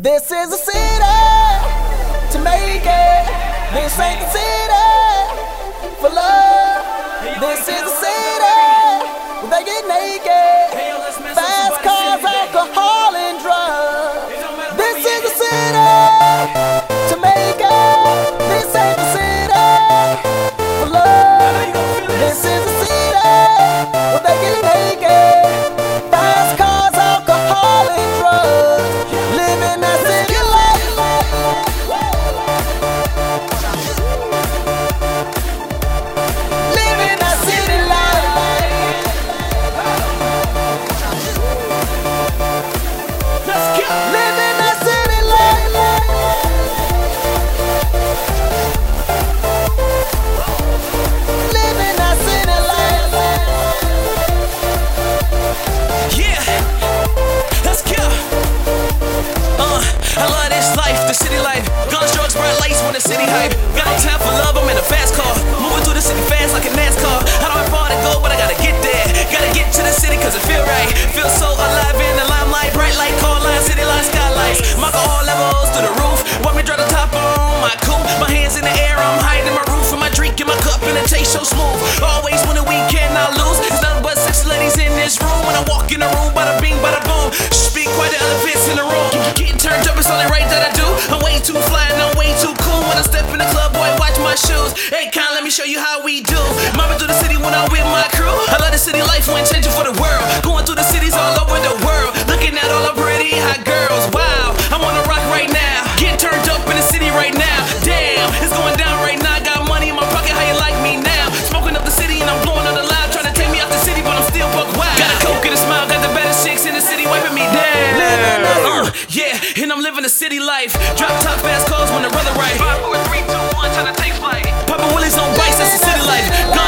This is a city to make it. This ain't the city for love. This is I love this life, the city life. Guns, drugs, bright lights when the city hype. Got shoes. Hey, Con, let me show you how we do. Mama through the city when I'm with my crew. I love the city life when changing for the world. Going through the cities all over the world. Looking at all the pretty hot girls. Wow, I wanna rock right now. Getting turned up in the city right now. Damn, it's going down right now. Got money in my pocket, how you like me now? Smoking up the city and I'm blowing on the loud. Trying to take me out the city, but I'm still buck wild. Got a coke and a smile, got the baddest chicks in the city wiping me down. Uh, yeah, and I'm living the city life. Drop top fast cars when the weather right. Five, four, three, Popping willies on bikes, that's the city life. Guns,